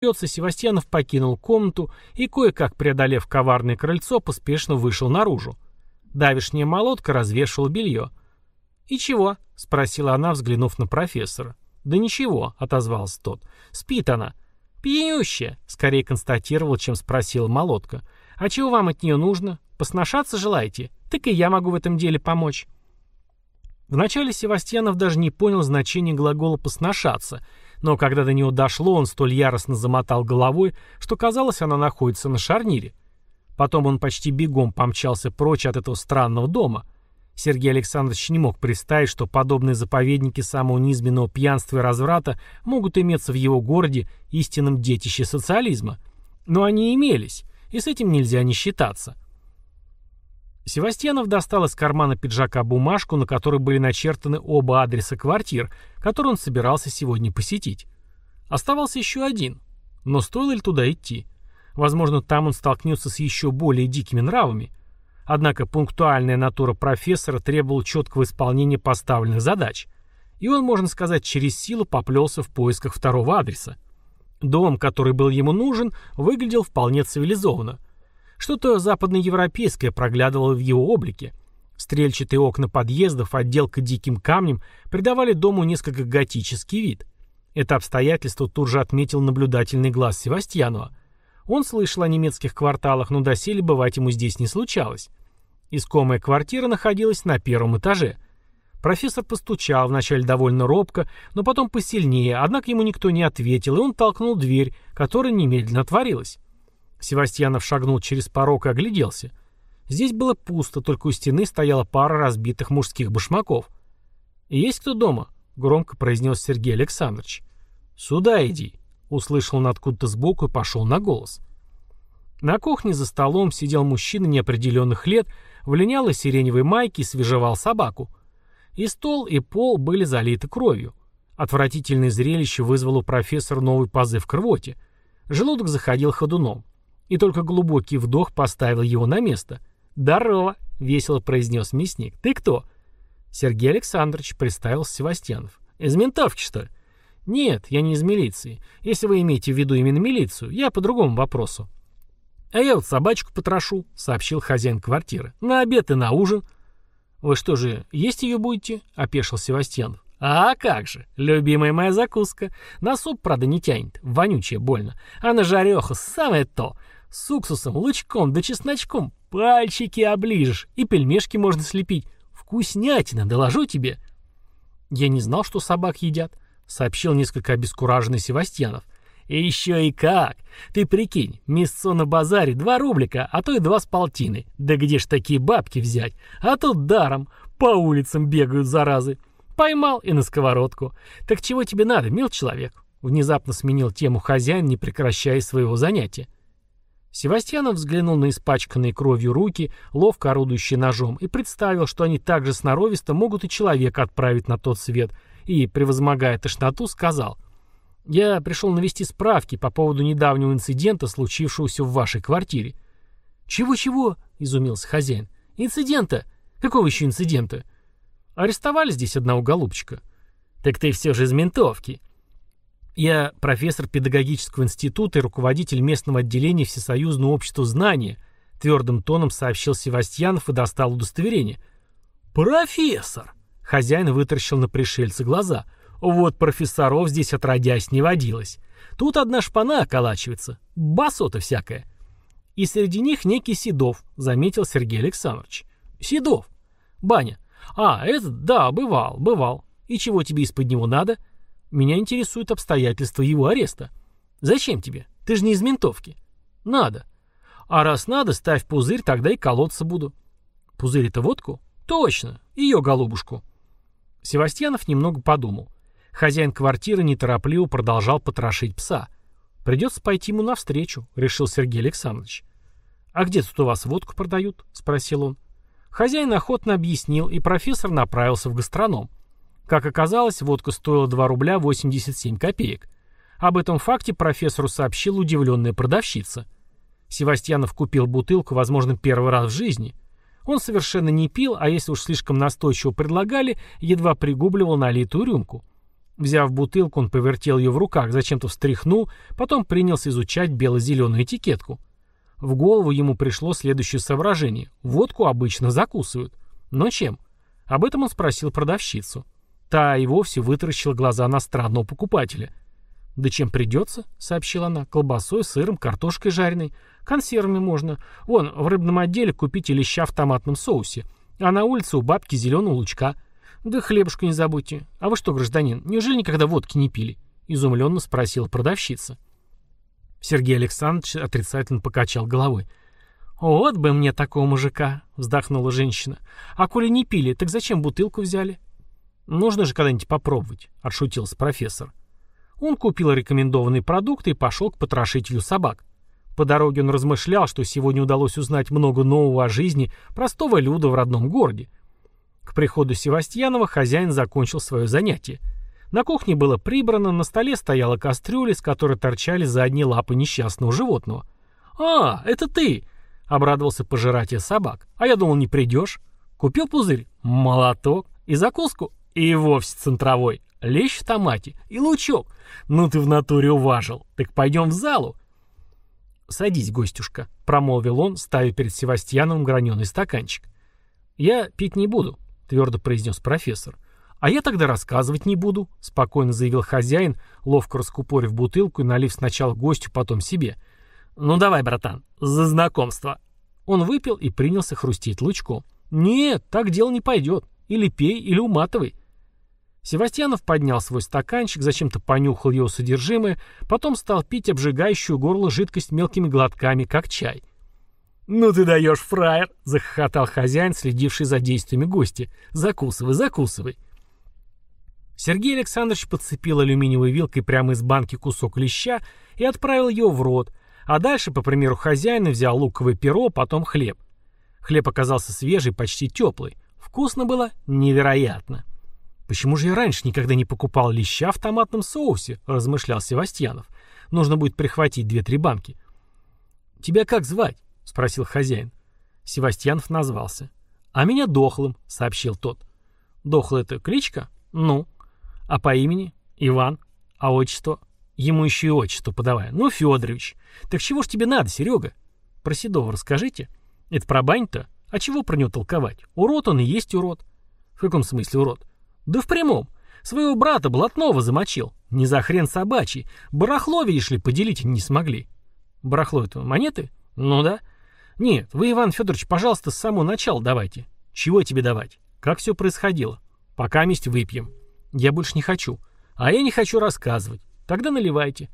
Севастьянов покинул комнату и, кое-как преодолев коварное крыльцо, поспешно вышел наружу. Давишняя молотка развешивала белье. «И чего?» — спросила она, взглянув на профессора. «Да ничего», — отозвался тот. «Спит она». «Пьянющая», — скорее констатировал, чем спросила молотка. «А чего вам от нее нужно? Посношаться желаете? Так и я могу в этом деле помочь». Вначале Севастьянов даже не понял значения глагола «посношаться», но когда до него дошло, он столь яростно замотал головой, что казалось, она находится на шарнире. Потом он почти бегом помчался прочь от этого странного дома. Сергей Александрович не мог представить, что подобные заповедники самого низменного пьянства и разврата могут иметься в его городе истинном детище социализма. Но они имелись, и с этим нельзя не считаться. Севастьянов достал из кармана пиджака бумажку, на которой были начертаны оба адреса квартир, которые он собирался сегодня посетить. Оставался еще один. Но стоило ли туда идти? Возможно, там он столкнется с еще более дикими нравами. Однако пунктуальная натура профессора требовала четкого исполнения поставленных задач. И он, можно сказать, через силу поплелся в поисках второго адреса. Дом, который был ему нужен, выглядел вполне цивилизованно – что-то западноевропейское проглядывало в его облике. Стрельчатые окна подъездов, отделка диким камнем придавали дому несколько готический вид. Это обстоятельство тут же отметил наблюдательный глаз Севастьянова. Он слышал о немецких кварталах, но доселе бывать ему здесь не случалось. Искомая квартира находилась на первом этаже. Профессор постучал, вначале довольно робко, но потом посильнее, однако ему никто не ответил, и он толкнул дверь, которая немедленно отворилась. Севастьянов шагнул через порог и огляделся. Здесь было пусто, только у стены стояла пара разбитых мужских башмаков. «Есть кто дома?» — громко произнес Сергей Александрович. «Сюда иди», — услышал он откуда-то сбоку и пошел на голос. На кухне за столом сидел мужчина неопределенных лет, в линялой сиреневой майке и свежевал собаку. И стол, и пол были залиты кровью. Отвратительное зрелище вызвало у профессора новый позыв к рвоте. Желудок заходил ходуном и только глубокий вдох поставил его на место. «Здорово!» — весело произнес мясник. «Ты кто?» Сергей Александрович представил Севастьянов. «Из ментовки, что ли?» «Нет, я не из милиции. Если вы имеете в виду именно милицию, я по другому вопросу». «А я вот собачку потрошу», — сообщил хозяин квартиры. «На обед и на ужин». «Вы что же, есть ее будете?» — опешил Севастьянов. «А как же, любимая моя закуска. На суп, правда, не тянет, вонючее больно. А на жареху самое то. С уксусом, лучком да чесночком пальчики оближешь, и пельмешки можно слепить. Вкуснятина, доложу тебе. Я не знал, что собак едят, сообщил несколько обескураженный Севастьянов. И еще и как! Ты прикинь, мясцо на базаре два рублика, а то и два с полтины. Да где ж такие бабки взять? А тут даром, по улицам бегают заразы. Поймал и на сковородку. Так чего тебе надо, мил человек? Внезапно сменил тему хозяин, не прекращая своего занятия. Севастьянов взглянул на испачканные кровью руки, ловко орудующие ножом, и представил, что они так же сноровисто могут и человека отправить на тот свет, и, превозмогая тошноту, сказал «Я пришел навести справки по поводу недавнего инцидента, случившегося в вашей квартире». «Чего-чего?» — изумился хозяин. «Инцидента? Какого еще инцидента?» «Арестовали здесь одного голубчика». «Так ты все же из ментовки», я профессор педагогического института и руководитель местного отделения Всесоюзного общества знания, твердым тоном сообщил Севастьянов и достал удостоверение. «Профессор!» Хозяин вытаращил на пришельца глаза. «Вот профессоров здесь отродясь не водилось. Тут одна шпана околачивается. Басота всякая». «И среди них некий Седов», — заметил Сергей Александрович. «Седов? Баня. А, этот, да, бывал, бывал. И чего тебе из-под него надо?» Меня интересуют обстоятельства его ареста. Зачем тебе? Ты же не из ментовки. Надо. А раз надо, ставь пузырь, тогда и колоться буду. Пузырь это водку? Точно. Ее голубушку. Севастьянов немного подумал. Хозяин квартиры неторопливо продолжал потрошить пса. Придется пойти ему навстречу, решил Сергей Александрович. «А где тут у вас водку продают?» — спросил он. Хозяин охотно объяснил, и профессор направился в гастроном. Как оказалось, водка стоила 2 рубля 87 копеек. Об этом факте профессору сообщила удивленная продавщица. Севастьянов купил бутылку, возможно, первый раз в жизни. Он совершенно не пил, а если уж слишком настойчиво предлагали, едва пригубливал налитую рюмку. Взяв бутылку, он повертел ее в руках, зачем-то встряхнул, потом принялся изучать бело-зеленую этикетку. В голову ему пришло следующее соображение. Водку обычно закусывают. Но чем? Об этом он спросил продавщицу. Та и вовсе вытаращила глаза на странного покупателя. «Да чем придется?» — сообщила она. «Колбасой, сыром, картошкой жареной. Консервами можно. Вон, в рыбном отделе купите леща в томатном соусе. А на улице у бабки зеленого лучка. Да хлебушку не забудьте. А вы что, гражданин, неужели никогда водки не пили?» — изумленно спросила продавщица. Сергей Александрович отрицательно покачал головой. «Вот бы мне такого мужика!» — вздохнула женщина. «А коли не пили, так зачем бутылку взяли?» «Нужно же когда-нибудь попробовать», — отшутился профессор. Он купил рекомендованные продукты и пошел к потрошителю собак. По дороге он размышлял, что сегодня удалось узнать много нового о жизни простого люда в родном городе. К приходу Севастьянова хозяин закончил свое занятие — на кухне было прибрано, на столе стояла кастрюля, с которой торчали задние лапы несчастного животного. «А, это ты!» — обрадовался пожиратель собак. «А я думал, не придешь. Купил пузырь? Молоток. И закуску? И вовсе центровой. Лещ в томате. И лучок. Ну ты в натуре уважил. Так пойдем в залу». «Садись, гостюшка», — промолвил он, ставя перед Севастьяном граненый стаканчик. «Я пить не буду», — твердо произнес профессор. «А я тогда рассказывать не буду», — спокойно заявил хозяин, ловко раскупорив бутылку и налив сначала гостю, потом себе. «Ну давай, братан, за знакомство». Он выпил и принялся хрустеть лучком. «Нет, так дело не пойдет. Или пей, или уматывай». Севастьянов поднял свой стаканчик, зачем-то понюхал его содержимое, потом стал пить обжигающую горло жидкость мелкими глотками, как чай. «Ну ты даешь, фраер!» — захохотал хозяин, следивший за действиями гостя. «Закусывай, закусывай!» Сергей Александрович подцепил алюминиевой вилкой прямо из банки кусок леща и отправил его в рот, а дальше, по примеру хозяина, взял луковое перо, потом хлеб. Хлеб оказался свежий, почти теплый. Вкусно было невероятно. «Почему же я раньше никогда не покупал леща в томатном соусе?» – размышлял Севастьянов. «Нужно будет прихватить две-три банки». «Тебя как звать?» – спросил хозяин. Севастьянов назвался. «А меня Дохлым», — сообщил тот. «Дохлый — это кличка?» «Ну». А по имени? Иван. А отчество? Ему еще и отчество подавай. Ну, Федорович. Так чего ж тебе надо, Серега? Про Седова расскажите. Это про бань-то? А чего про него толковать? Урод он и есть урод. В каком смысле урод? Да в прямом. Своего брата Блатного замочил. Не за хрен собачий. Барахло, видишь ли, поделить не смогли. Барахло это монеты? Ну да. Нет, вы, Иван Федорович, пожалуйста, с самого начала давайте. Чего тебе давать? Как все происходило? Пока месть выпьем. Я больше не хочу. А я не хочу рассказывать. Тогда наливайте.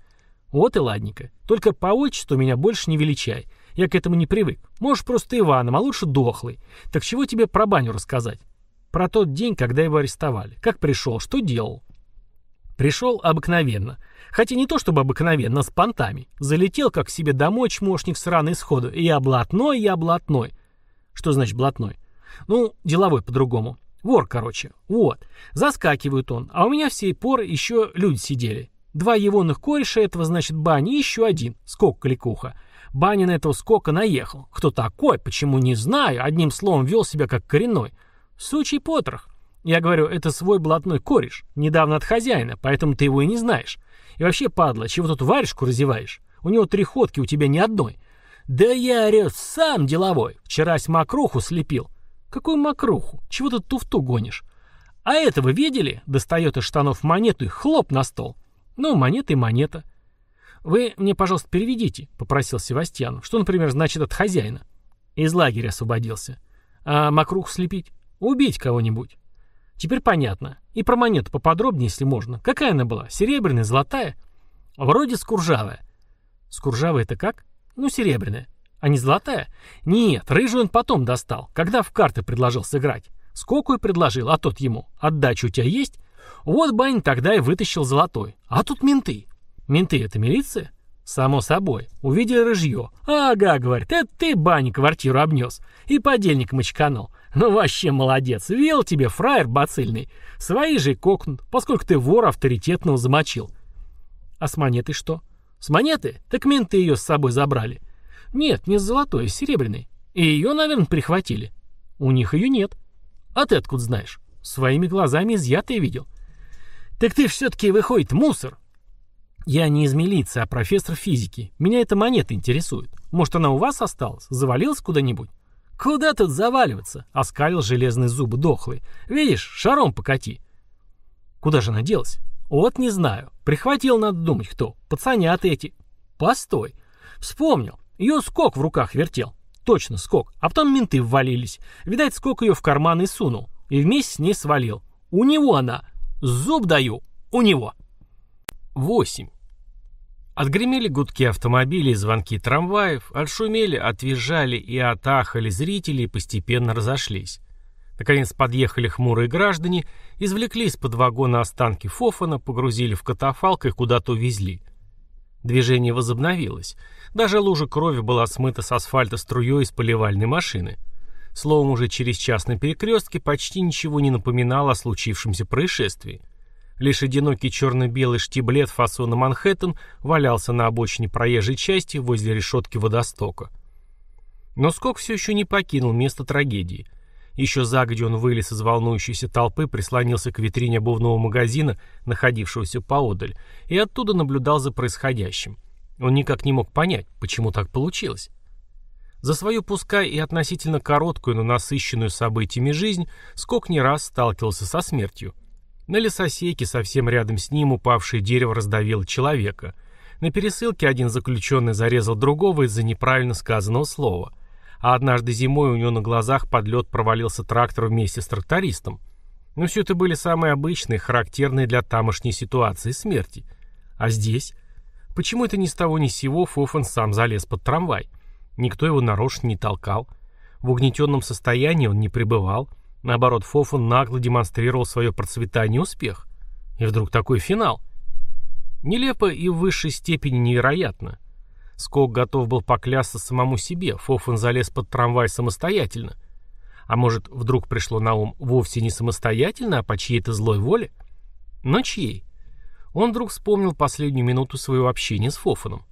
Вот и ладненько. Только по отчеству меня больше не величай. Я к этому не привык. Можешь просто Иваном, а лучше дохлый. Так чего тебе про баню рассказать? Про тот день, когда его арестовали. Как пришел, что делал? Пришел обыкновенно. Хотя не то чтобы обыкновенно, с понтами. Залетел, как к себе домой чмошник сраный сходу. И я блатной, я блатной. Что значит блатной? Ну, деловой по-другому. Вор, короче. Вот. Заскакивает он. А у меня всей поры еще люди сидели. Два егоных кореша этого, значит, бани и еще один. Скок кликуха. Баня на этого скока наехал. Кто такой, почему не знаю, одним словом вел себя как коренной. Сучий потрох. Я говорю, это свой блатной кореш. Недавно от хозяина, поэтому ты его и не знаешь. И вообще, падла, чего тут варежку разеваешь? У него три ходки, у тебя ни одной. Да я, орёт, сам деловой. Вчерась мокруху слепил. Какую мокруху? Чего ты туфту гонишь? А этого видели? Достает из штанов монету и хлоп на стол. Ну, монета и монета. Вы мне, пожалуйста, переведите, попросил Севастьян. Что, например, значит от хозяина? Из лагеря освободился. А мокруху слепить? Убить кого-нибудь. Теперь понятно. И про монету поподробнее, если можно. Какая она была? Серебряная, золотая? Вроде скуржавая. Скуржавая это как? Ну, серебряная. А не золотая? Нет, рыжую он потом достал, когда в карты предложил сыграть. Скоку и предложил, а тот ему. Отдача у тебя есть? Вот Бань тогда и вытащил золотой. А тут менты. Менты — это милиция? Само собой. Увидели рыжье. Ага, говорит, это ты, Бань, квартиру обнес. И подельник мочканул. Ну вообще молодец. Вел тебе, фраер бацильный. Свои же кокнут, поскольку ты вора авторитетного замочил. А с монетой что? С монеты? Так менты ее с собой забрали. Нет, не с золотой, а с серебряной. И ее, наверное, прихватили. У них ее нет. А ты откуда знаешь? Своими глазами изъятые видел. «Так ты все-таки, выходит, мусор!» «Я не из милиции, а профессор физики. Меня эта монета интересует. Может, она у вас осталась? Завалилась куда-нибудь?» «Куда тут заваливаться?» — оскалил железные зубы дохлый. «Видишь, шаром покати». «Куда же она делась?» «Вот не знаю. Прихватил, надо думать, кто. Пацанята эти». «Постой. Вспомнил. Ее скок в руках вертел. Точно, скок. А потом менты ввалились. Видать, скок ее в карман и сунул. И вместе с ней свалил. У него она. Зуб даю. У него». 8. Отгремели гудки автомобилей звонки трамваев, отшумели, отвизжали и отахали зрители и постепенно разошлись. Наконец подъехали хмурые граждане, извлекли из-под вагона останки Фофана, погрузили в катафалк и куда-то увезли. Движение возобновилось. Даже лужа крови была смыта с асфальта струей из поливальной машины. Словом, уже через час на перекрестке почти ничего не напоминало о случившемся происшествии. Лишь одинокий черно-белый штиблет фасона Манхэттен валялся на обочине проезжей части возле решетки водостока. Но Скок все еще не покинул место трагедии. Еще загодя он вылез из волнующейся толпы, прислонился к витрине обувного магазина, находившегося поодаль, и оттуда наблюдал за происходящим. Он никак не мог понять, почему так получилось. За свою пускай и относительно короткую, но насыщенную событиями жизнь Скок не раз сталкивался со смертью. На лесосеке совсем рядом с ним упавшее дерево раздавило человека. На пересылке один заключенный зарезал другого из-за неправильно сказанного слова. А однажды зимой у него на глазах под лед провалился трактор вместе с трактористом. Но все это были самые обычные, характерные для тамошней ситуации смерти. А здесь? Почему это ни с того ни с сего Фофан сам залез под трамвай? Никто его нарочно не толкал. В угнетенном состоянии он не пребывал. Наоборот, Фофан нагло демонстрировал свое процветание и успех. И вдруг такой финал. Нелепо и в высшей степени невероятно. Скок готов был поклясться самому себе, Фофан залез под трамвай самостоятельно. А может, вдруг пришло на ум вовсе не самостоятельно, а по чьей-то злой воле? Но чьей? Он вдруг вспомнил последнюю минуту своего общения с Фофаном.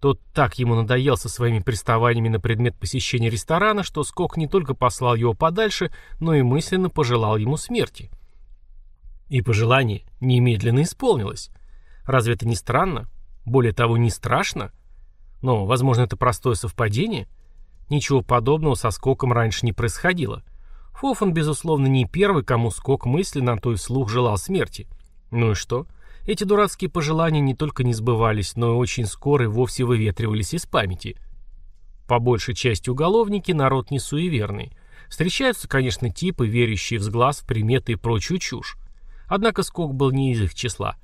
Тот так ему надоел со своими приставаниями на предмет посещения ресторана, что Скок не только послал его подальше, но и мысленно пожелал ему смерти. И пожелание немедленно исполнилось. Разве это не странно? Более того, не страшно? Но, возможно, это простое совпадение? Ничего подобного со Скоком раньше не происходило. Фофан, безусловно, не первый, кому Скок мысленно, а то и вслух желал смерти. Ну и что? — эти дурацкие пожелания не только не сбывались, но и очень скоро и вовсе выветривались из памяти. По большей части уголовники народ не суеверный. Встречаются, конечно, типы, верящие в сглаз, в приметы и прочую чушь. Однако Скок был не из их числа.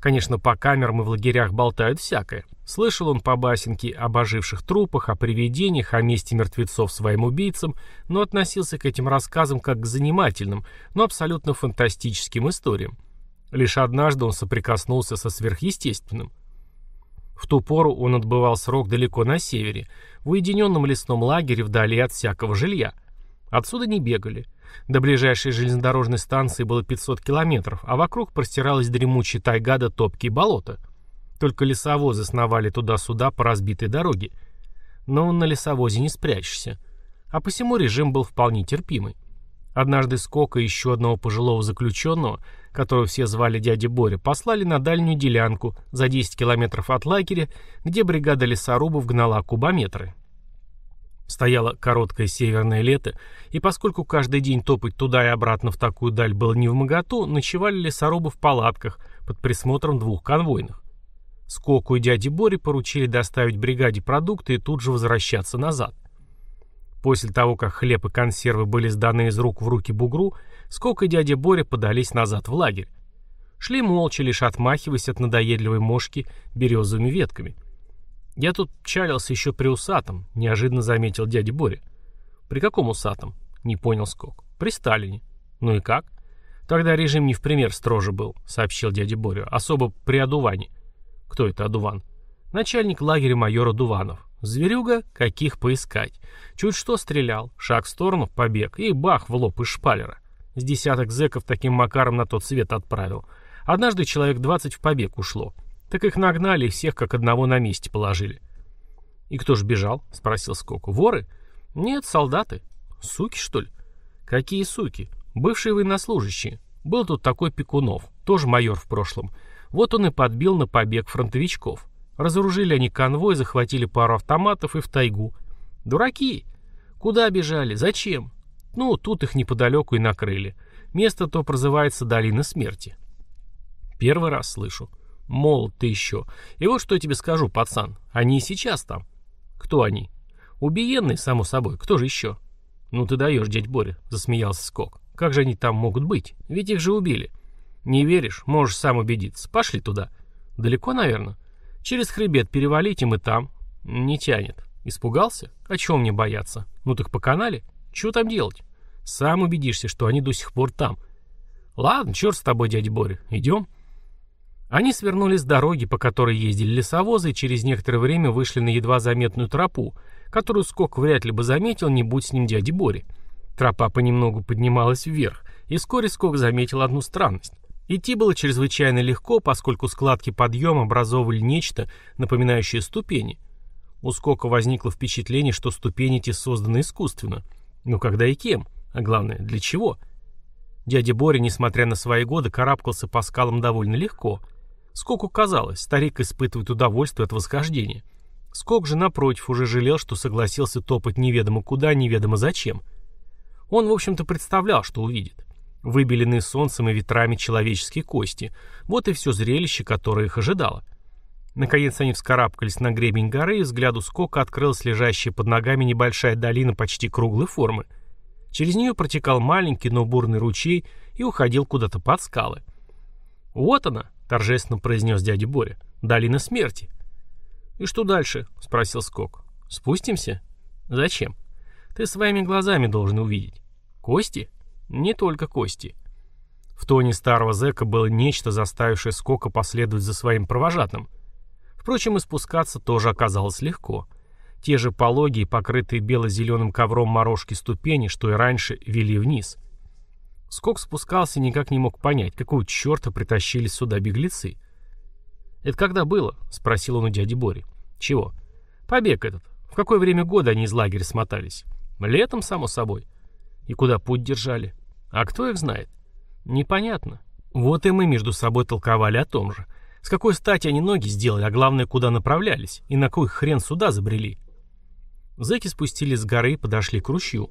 Конечно, по камерам и в лагерях болтают всякое. Слышал он по басенке об оживших трупах, о привидениях, о месте мертвецов своим убийцам, но относился к этим рассказам как к занимательным, но абсолютно фантастическим историям. Лишь однажды он соприкоснулся со сверхъестественным. В ту пору он отбывал срок далеко на севере, в уединенном лесном лагере вдали от всякого жилья. Отсюда не бегали. До ближайшей железнодорожной станции было 500 километров, а вокруг простиралась дремучая тайга до топки и болота. Только лесовозы сновали туда-сюда по разбитой дороге. Но на лесовозе не спрячешься. А посему режим был вполне терпимый. Однажды Скока и еще одного пожилого заключенного, которого все звали дядя Боря, послали на дальнюю делянку за 10 километров от лагеря, где бригада лесорубов гнала кубометры. Стояло короткое северное лето, и поскольку каждый день топать туда и обратно в такую даль было не в моготу, ночевали лесорубы в палатках под присмотром двух конвойных. Скоку и дяде Боре поручили доставить бригаде продукты и тут же возвращаться назад. После того, как хлеб и консервы были сданы из рук в руки бугру, Скок и дядя Боря подались назад в лагерь. Шли молча, лишь отмахиваясь от надоедливой мошки березовыми ветками. «Я тут чалился еще при усатом», — неожиданно заметил дядя Боря. «При каком усатом?» — не понял Скок. «При Сталине». «Ну и как?» «Тогда режим не в пример строже был», — сообщил дядя Боря. «Особо при Адуване». «Кто это Адуван?» «Начальник лагеря майора Дуванов. Зверюга, каких поискать. Чуть что стрелял, шаг в сторону, побег, и бах в лоб из шпалера. С десяток зэков таким макаром на тот свет отправил. Однажды человек двадцать в побег ушло. Так их нагнали и всех как одного на месте положили. «И кто ж бежал?» — спросил Скоку. «Воры?» «Нет, солдаты». «Суки, что ли?» «Какие суки?» «Бывшие военнослужащие. Был тут такой Пекунов. тоже майор в прошлом. Вот он и подбил на побег фронтовичков. Разоружили они конвой, захватили пару автоматов и в тайгу. Дураки! Куда бежали? Зачем? Ну, тут их неподалеку и накрыли. Место то прозывается Долина Смерти. Первый раз слышу. Мол, ты еще. И вот что я тебе скажу, пацан. Они и сейчас там. Кто они? Убиенные, само собой. Кто же еще? Ну ты даешь, дядь Боря, засмеялся Скок. Как же они там могут быть? Ведь их же убили. Не веришь? Можешь сам убедиться. Пошли туда. Далеко, наверное. Через хребет перевалить, и мы там. Не тянет. Испугался? А чего мне бояться? Ну так по канале? Чего там делать? Сам убедишься, что они до сих пор там. Ладно, черт с тобой, дядя Боря. Идем? Они свернули с дороги, по которой ездили лесовозы, и через некоторое время вышли на едва заметную тропу, которую Скок вряд ли бы заметил, не будь с ним дяди Бори. Тропа понемногу поднималась вверх, и вскоре Скок заметил одну странность. Идти было чрезвычайно легко, поскольку складки подъема образовывали нечто, напоминающее ступени. У Скока возникло впечатление, что ступени эти созданы искусственно. Но когда и кем? А главное, для чего? Дядя Боря, несмотря на свои годы, карабкался по скалам довольно легко. Скоку казалось, старик испытывает удовольствие от восхождения. Скок же, напротив, уже жалел, что согласился топать неведомо куда, неведомо зачем. Он, в общем-то, представлял, что увидит. Выбеленные солнцем и ветрами человеческие кости. Вот и все зрелище, которое их ожидало. Наконец они вскарабкались на гребень горы, и взгляду скока открылась лежащая под ногами небольшая долина почти круглой формы. Через нее протекал маленький, но бурный ручей и уходил куда-то под скалы. «Вот она!» — торжественно произнес дядя Боря. «Долина смерти!» «И что дальше?» — спросил Скок. «Спустимся?» «Зачем?» «Ты своими глазами должен увидеть». «Кости?» Не только кости. В тоне старого зэка было нечто, заставившее Скока последовать за своим провожатым. Впрочем, и спускаться тоже оказалось легко. Те же пологие, покрытые бело-зеленым ковром морожки ступени, что и раньше, вели вниз. Скок спускался и никак не мог понять, какого черта притащили сюда беглецы. «Это когда было?» — спросил он у дяди Бори. «Чего?» «Побег этот. В какое время года они из лагеря смотались?» «Летом, само собой». «И куда путь держали?» А кто их знает? Непонятно. Вот и мы между собой толковали о том же. С какой стати они ноги сделали, а главное, куда направлялись, и на кой хрен сюда забрели. Зэки спустились с горы и подошли к ручью.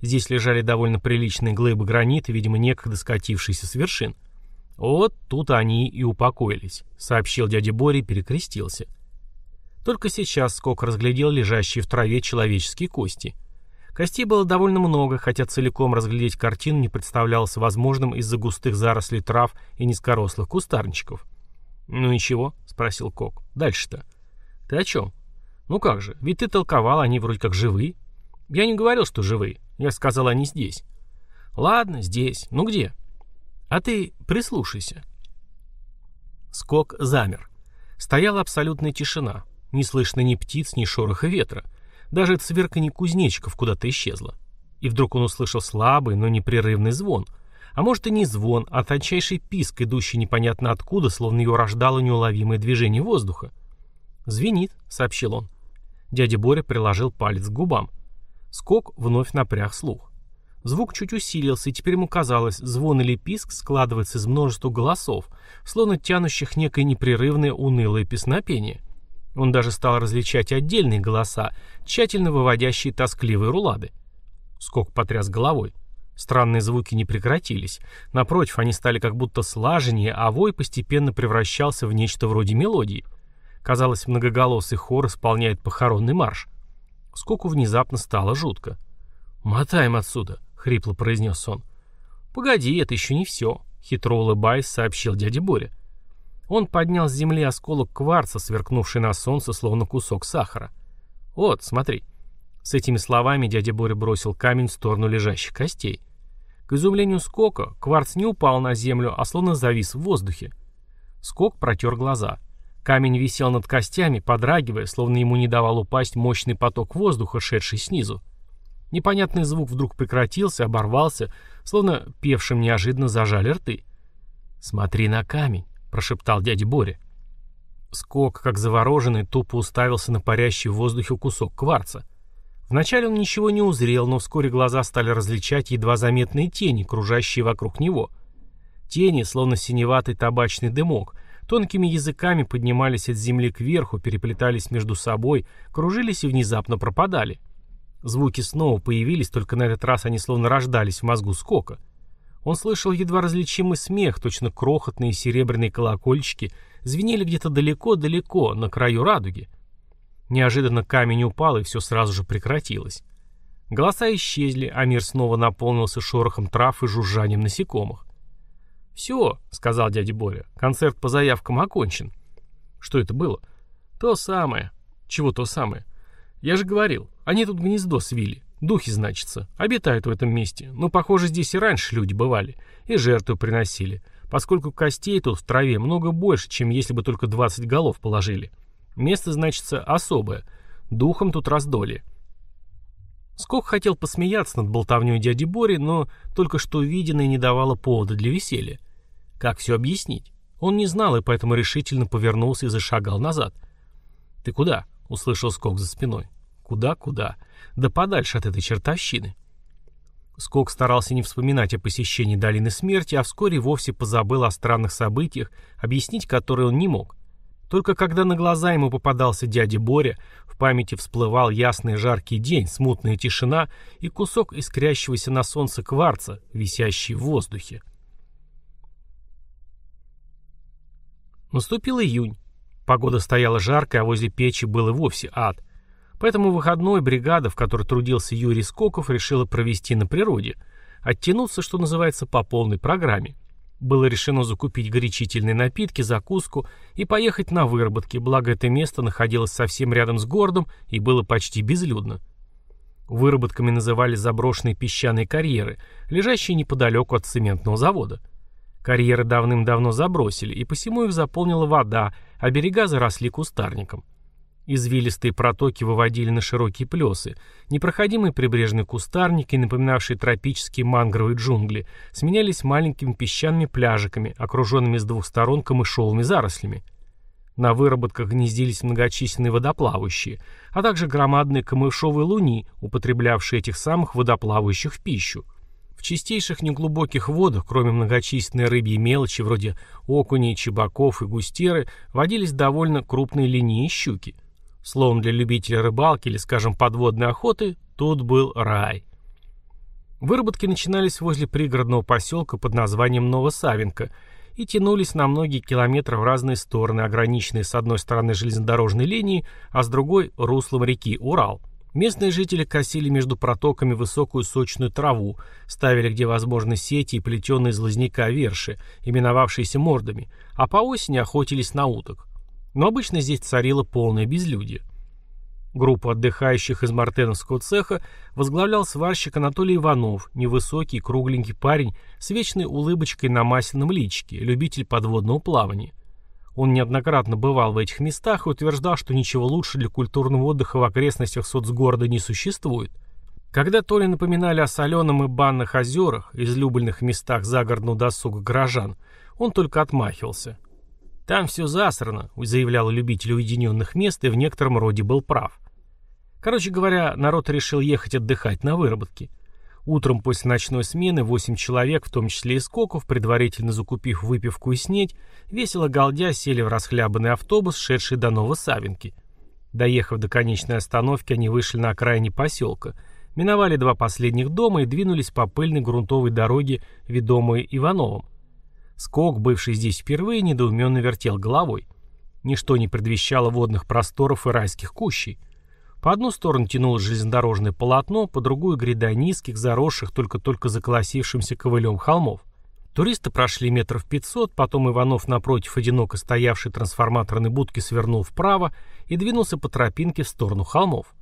Здесь лежали довольно приличные глыбы гранита, видимо, некогда скатившиеся с вершин. «Вот тут они и упокоились», — сообщил дядя Боря и перекрестился. Только сейчас Скок разглядел лежащие в траве человеческие кости — Костей было довольно много, хотя целиком разглядеть картину не представлялось возможным из-за густых зарослей трав и низкорослых кустарничков. «Ну и чего?» — спросил Кок. «Дальше-то?» «Ты о чем?» «Ну как же, ведь ты толковал, они вроде как живые». «Я не говорил, что живые. Я сказал, они здесь». «Ладно, здесь. Ну где?» «А ты прислушайся». Скок замер. Стояла абсолютная тишина. Не слышно ни птиц, ни шороха ветра. Даже это сверканье кузнечиков куда-то исчезло. И вдруг он услышал слабый, но непрерывный звон. А может и не звон, а тончайший писк, идущий непонятно откуда, словно его рождало неуловимое движение воздуха. «Звенит», — сообщил он. Дядя Боря приложил палец к губам. Скок вновь напряг слух. Звук чуть усилился, и теперь ему казалось, звон или писк складывается из множества голосов, словно тянущих некое непрерывное унылое песнопение. Он даже стал различать отдельные голоса, тщательно выводящие тоскливые рулады. Скок потряс головой. Странные звуки не прекратились. Напротив, они стали как будто слаженнее, а вой постепенно превращался в нечто вроде мелодии. Казалось, многоголосый хор исполняет похоронный марш. Скоку внезапно стало жутко. «Мотаем отсюда», — хрипло произнес он. «Погоди, это еще не все», — хитро улыбаясь, сообщил дядя Боря. Он поднял с земли осколок кварца, сверкнувший на солнце, словно кусок сахара. «Вот, смотри». С этими словами дядя Боря бросил камень в сторону лежащих костей. К изумлению Скока, кварц не упал на землю, а словно завис в воздухе. Скок протер глаза. Камень висел над костями, подрагивая, словно ему не давал упасть мощный поток воздуха, шедший снизу. Непонятный звук вдруг прекратился, оборвался, словно певшим неожиданно зажали рты. «Смотри на камень», прошептал дядя Боря. Скок, как завороженный, тупо уставился на парящий в воздухе кусок кварца. Вначале он ничего не узрел, но вскоре глаза стали различать едва заметные тени, кружащие вокруг него. Тени, словно синеватый табачный дымок, тонкими языками поднимались от земли кверху, переплетались между собой, кружились и внезапно пропадали. Звуки снова появились, только на этот раз они словно рождались в мозгу скока. Он слышал едва различимый смех, точно крохотные серебряные колокольчики звенели где-то далеко-далеко, на краю радуги. Неожиданно камень упал, и все сразу же прекратилось. Голоса исчезли, а мир снова наполнился шорохом трав и жужжанием насекомых. «Все», — сказал дядя Боря, — «концерт по заявкам окончен». «Что это было?» «То самое». «Чего то самое?» «Я же говорил, они тут гнездо свили. Духи, значится, обитают в этом месте. Но, похоже, здесь и раньше люди бывали. И жертву приносили. Поскольку костей тут в траве много больше, чем если бы только 20 голов положили. Место, значится, особое. Духом тут раздолье. Скок хотел посмеяться над болтовней дяди Бори, но только что увиденное не давало повода для веселья. Как все объяснить? Он не знал и поэтому решительно повернулся и зашагал назад. «Ты куда?» — услышал Скок за спиной. «Куда-куда? Да подальше от этой чертовщины». Скок старался не вспоминать о посещении Долины Смерти, а вскоре вовсе позабыл о странных событиях, объяснить которые он не мог. Только когда на глаза ему попадался дядя Боря, в памяти всплывал ясный жаркий день, смутная тишина и кусок искрящегося на солнце кварца, висящий в воздухе. Наступил июнь. Погода стояла жаркая, а возле печи был и вовсе ад. Поэтому выходной бригада, в которой трудился Юрий Скоков, решила провести на природе. Оттянуться, что называется, по полной программе. Было решено закупить горячительные напитки, закуску и поехать на выработки, благо это место находилось совсем рядом с городом и было почти безлюдно. Выработками называли заброшенные песчаные карьеры, лежащие неподалеку от цементного завода. Карьеры давным-давно забросили, и посему их заполнила вода, а берега заросли кустарником. Извилистые протоки выводили на широкие плесы, непроходимые прибрежные кустарники, напоминавшие тропические мангровые джунгли, сменялись маленькими песчаными пляжиками, окруженными с двух сторон камышовыми зарослями. На выработках гнездились многочисленные водоплавающие, а также громадные камышовые луни, употреблявшие этих самых водоплавающих в пищу. В чистейших неглубоких водах, кроме многочисленной рыбьей мелочи, вроде окуней, чебаков и густеры, водились довольно крупные линии и щуки. Словом, для любителя рыбалки или, скажем, подводной охоты, тут был рай. Выработки начинались возле пригородного поселка под названием Новосавенко и тянулись на многие километры в разные стороны, ограниченные с одной стороны железнодорожной линией, а с другой – руслом реки Урал – Местные жители косили между протоками высокую сочную траву, ставили где возможно сети и плетеные из лозняка верши, именовавшиеся мордами, а по осени охотились на уток. Но обычно здесь царило полное безлюдье. Группу отдыхающих из мартеновского цеха возглавлял сварщик Анатолий Иванов, невысокий, кругленький парень с вечной улыбочкой на масляном личике, любитель подводного плавания. Он неоднократно бывал в этих местах и утверждал, что ничего лучше для культурного отдыха в окрестностях соцгорода не существует. Когда то ли напоминали о соленом и банных озерах, излюбленных местах загородного досуга горожан, он только отмахивался. «Там все засрано», — заявлял любитель уединенных мест и в некотором роде был прав. Короче говоря, народ решил ехать отдыхать на выработке. Утром после ночной смены восемь человек, в том числе и Скоков, предварительно закупив выпивку и снеть, весело галдя сели в расхлябанный автобус, шедший до Новосавинки. Доехав до конечной остановки, они вышли на окраине поселка, миновали два последних дома и двинулись по пыльной грунтовой дороге, ведомой Ивановым. Скок, бывший здесь впервые, недоуменно вертел головой. Ничто не предвещало водных просторов и райских кущей. По одну сторону тянулось железнодорожное полотно, по другую гряда низких, заросших только-только заколосившимся ковылем холмов. Туристы прошли метров пятьсот, потом Иванов напротив одиноко стоявшей трансформаторной будки свернул вправо и двинулся по тропинке в сторону холмов.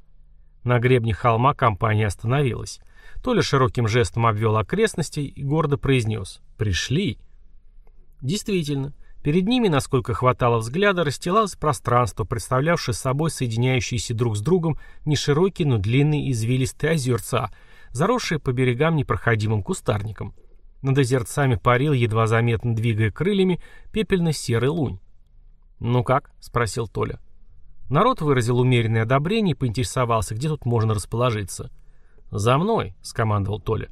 На гребне холма компания остановилась. Толя широким жестом обвел окрестности и гордо произнес «Пришли». Действительно, Перед ними, насколько хватало взгляда, расстилалось пространство, представлявшее собой соединяющиеся друг с другом не широкие, но длинные извилистые озерца, заросшие по берегам непроходимым кустарником. Над озерцами парил, едва заметно двигая крыльями, пепельно-серый лунь. «Ну как?» — спросил Толя. Народ выразил умеренное одобрение и поинтересовался, где тут можно расположиться. «За мной!» — скомандовал Толя.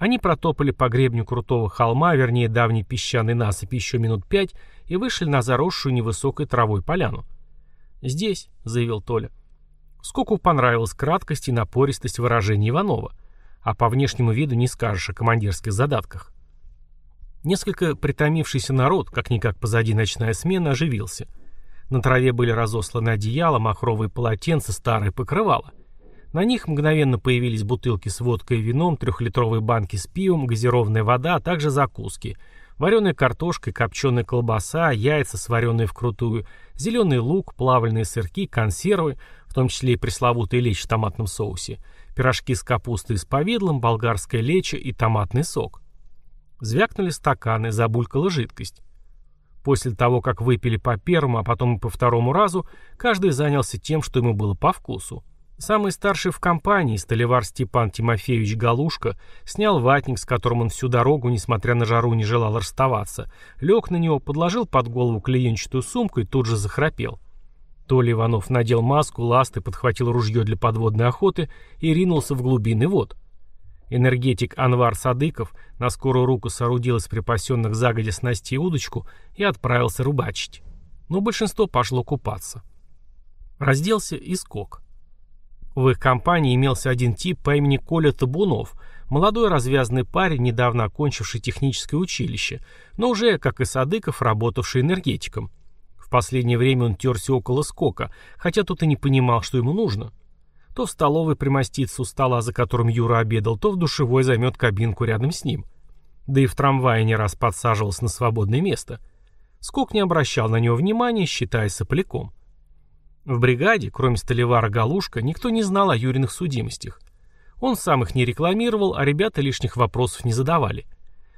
Они протопали по гребню крутого холма, вернее давней песчаной насыпи еще минут пять, и вышли на заросшую невысокой травой поляну. «Здесь», — заявил Толя. Скоку понравилась краткость и напористость выражения Иванова, а по внешнему виду не скажешь о командирских задатках. Несколько притомившийся народ, как-никак позади ночная смена, оживился. На траве были разосланы одеяла, махровые полотенца, старые покрывала. На них мгновенно появились бутылки с водкой и вином, трехлитровые банки с пивом, газированная вода, а также закуски. Вареная картошка, копченая колбаса, яйца, сваренные вкрутую, зеленый лук, плавленые сырки, консервы, в том числе и пресловутый лечь в томатном соусе, пирожки с капустой и с повидлом, болгарская леча и томатный сок. Звякнули стаканы, забулькала жидкость. После того, как выпили по первому, а потом и по второму разу, каждый занялся тем, что ему было по вкусу. Самый старший в компании, столевар Степан Тимофеевич Галушка, снял ватник, с которым он всю дорогу, несмотря на жару, не желал расставаться, лег на него, подложил под голову клиентчатую сумку и тут же захрапел. Толя Иванов надел маску, ласты, подхватил ружье для подводной охоты и ринулся в глубины вод. Энергетик Анвар Садыков на скорую руку соорудил из припасенных загодя снастей удочку и отправился рыбачить. Но большинство пошло купаться. Разделся и скок. В их компании имелся один тип по имени Коля Табунов, молодой развязанный парень, недавно окончивший техническое училище, но уже, как и Садыков, работавший энергетиком. В последнее время он терся около скока, хотя тут и не понимал, что ему нужно. То в столовой примостится у стола, за которым Юра обедал, то в душевой займет кабинку рядом с ним. Да и в трамвае не раз подсаживался на свободное место. Скок не обращал на него внимания, считая сопляком. В бригаде, кроме Столевара Галушка, никто не знал о Юриных судимостях. Он сам их не рекламировал, а ребята лишних вопросов не задавали.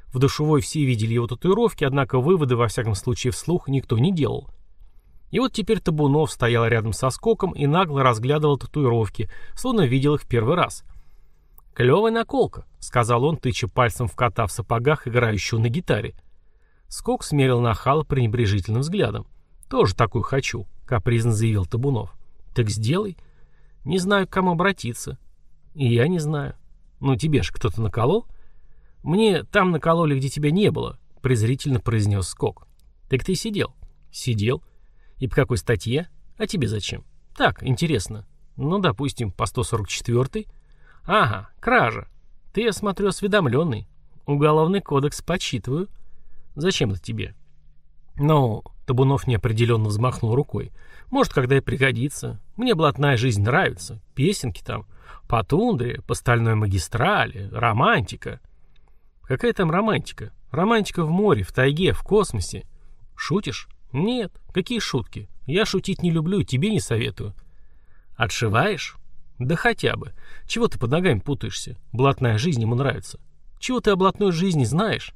В душевой все видели его татуировки, однако выводы, во всяком случае вслух, никто не делал. И вот теперь Табунов стоял рядом со скоком и нагло разглядывал татуировки, словно видел их в первый раз. «Клевая наколка», — сказал он, тыча пальцем в кота в сапогах, играющего на гитаре. Скок смерил нахала пренебрежительным взглядом. «Тоже такую хочу», — капризно заявил Табунов. «Так сделай». «Не знаю, к кому обратиться». «И я не знаю». «Ну тебе ж кто-то наколол?» «Мне там накололи, где тебя не было», — презрительно произнес Скок. «Так ты сидел?» «Сидел». «И по какой статье? А тебе зачем?» «Так, интересно. Ну, допустим, по 144-й». «Ага, кража. Ты, я смотрю, осведомленный. Уголовный кодекс подсчитываю». «Зачем это тебе?» «Ну, Табунов неопределенно взмахнул рукой. «Может, когда и пригодится. Мне блатная жизнь нравится. Песенки там. По тундре, по стальной магистрали, романтика». «Какая там романтика? Романтика в море, в тайге, в космосе». «Шутишь?» «Нет. Какие шутки? Я шутить не люблю тебе не советую». «Отшиваешь?» «Да хотя бы. Чего ты под ногами путаешься? Блатная жизнь ему нравится. Чего ты о блатной жизни знаешь?»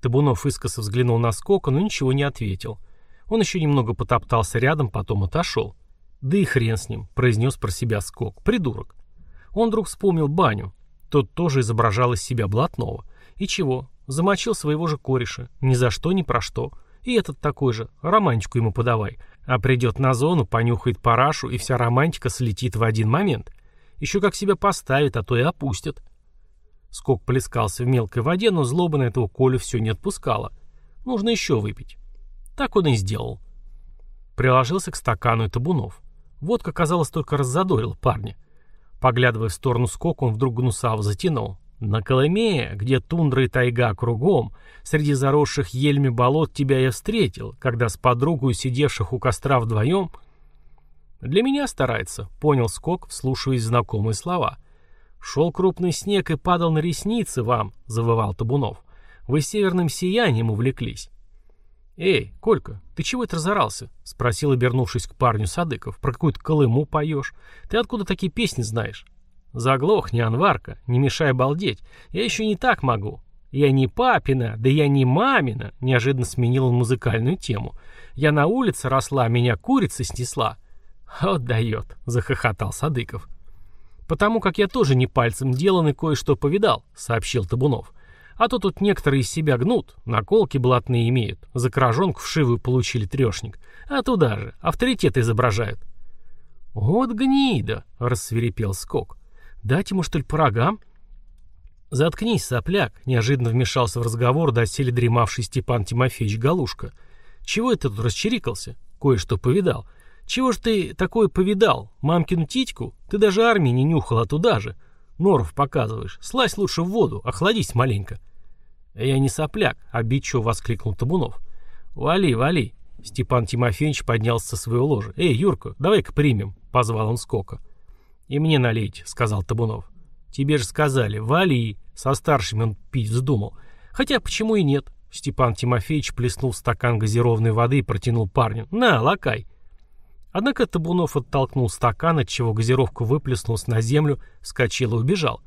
Табунов искоса взглянул на Скока, но ничего не ответил. Он еще немного потоптался рядом, потом отошел. «Да и хрен с ним», — произнес про себя Скок. «Придурок». Он вдруг вспомнил баню. Тот тоже изображал из себя блатного. И чего? Замочил своего же кореша. Ни за что, ни про что. И этот такой же. Романтику ему подавай. А придет на зону, понюхает парашу, и вся романтика слетит в один момент. Еще как себя поставит, а то и опустят. Скок плескался в мелкой воде, но злоба на этого Колю все не отпускала. Нужно еще выпить. Так он и сделал. Приложился к стакану и табунов. Водка, казалось, только раззадорила парня. Поглядывая в сторону скока, он вдруг гнусаво затянул. «На Колыме, где тундра и тайга кругом, среди заросших ельми болот тебя я встретил, когда с подругой, сидевших у костра вдвоем...» «Для меня старается», — понял скок, вслушиваясь знакомые слова. «Шел крупный снег и падал на ресницы вам», — завывал Табунов. «Вы северным сиянием увлеклись». «Эй, Колька, ты чего это разорался?» — спросил, обернувшись к парню Садыков. «Про какую-то колыму поешь. Ты откуда такие песни знаешь?» «Заглохни, Анварка, не мешай балдеть. Я еще не так могу. Я не папина, да я не мамина», — неожиданно сменил он музыкальную тему. «Я на улице росла, меня курица снесла». «Вот дает», — захохотал Садыков. «Потому как я тоже не пальцем делан и кое-что повидал», — сообщил Табунов. «А то тут некоторые из себя гнут, наколки блатные имеют, за кражонку вшивую получили трешник, а туда же, авторитет изображают». «Вот гнида!» — рассверепел Скок. «Дать ему, что ли, по рогам?» «Заткнись, сопляк!» — неожиданно вмешался в разговор доселе дремавший Степан Тимофеевич Галушка. «Чего это тут расчерикался? Кое-что повидал. Чего ж ты такое повидал? Мамкину титьку? Ты даже армии не нюхал, а туда же. Норов показываешь. Слазь лучше в воду, охладись маленько». «Я не сопляк», — обидчиво воскликнул Табунов. «Вали, вали!» Степан Тимофеевич поднялся со своего ложа. «Эй, Юрка, давай-ка примем», — позвал он скока. «И мне налейте», — сказал Табунов. «Тебе же сказали, вали!» Со старшими он пить вздумал. Хотя почему и нет? Степан Тимофеевич плеснул стакан газированной воды и протянул парню. «На, лакай!» Однако Табунов оттолкнул стакан, отчего газировка выплеснулась на землю, вскочил и убежал.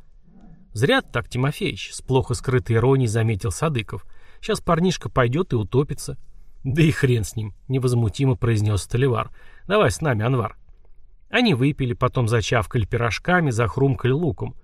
«Зря так, Тимофеич», — с плохо скрытой иронией заметил Садыков. «Сейчас парнишка пойдет и утопится». «Да и хрен с ним», — невозмутимо произнес Столивар. «Давай с нами, Анвар». Они выпили, потом зачавкали пирожками, захрумкали луком.